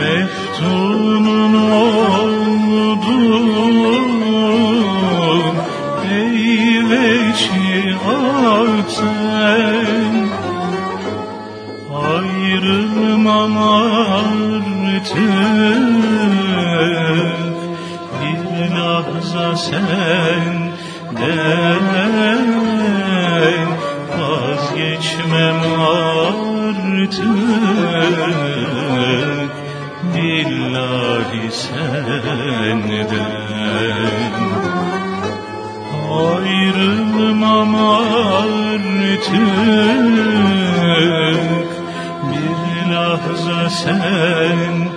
Meftunun oldum Ey veçi sen Ayrılmam artık. Bir lahza senden Vazgeçmem artık Billahi senden. Ayrılmam artık. Bir lahza senden.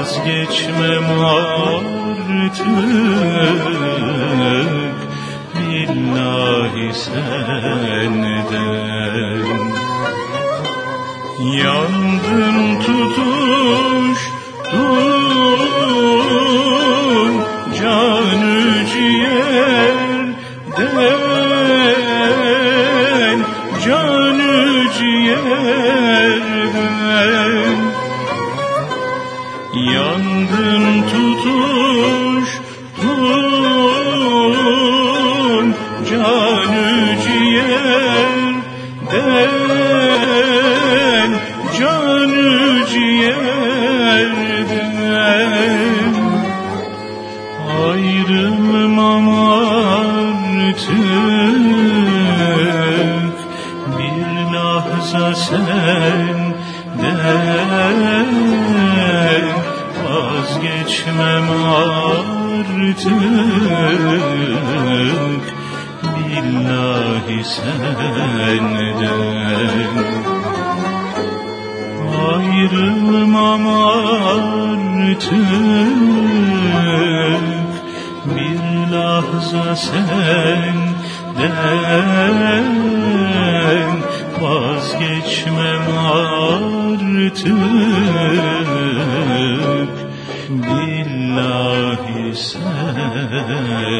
Vazgeçmem artık. Billahi senden Yandım tutuştum Canı ciğerden Canı ciğerden. Yandım tutuştum Canı ciğerden Canı ciğerden Ayrılmam artık Bir lahza senden Vazgeçmem artık. Billahi senden artık Bir lahza senden Vazgeçmem artık. Billahi senden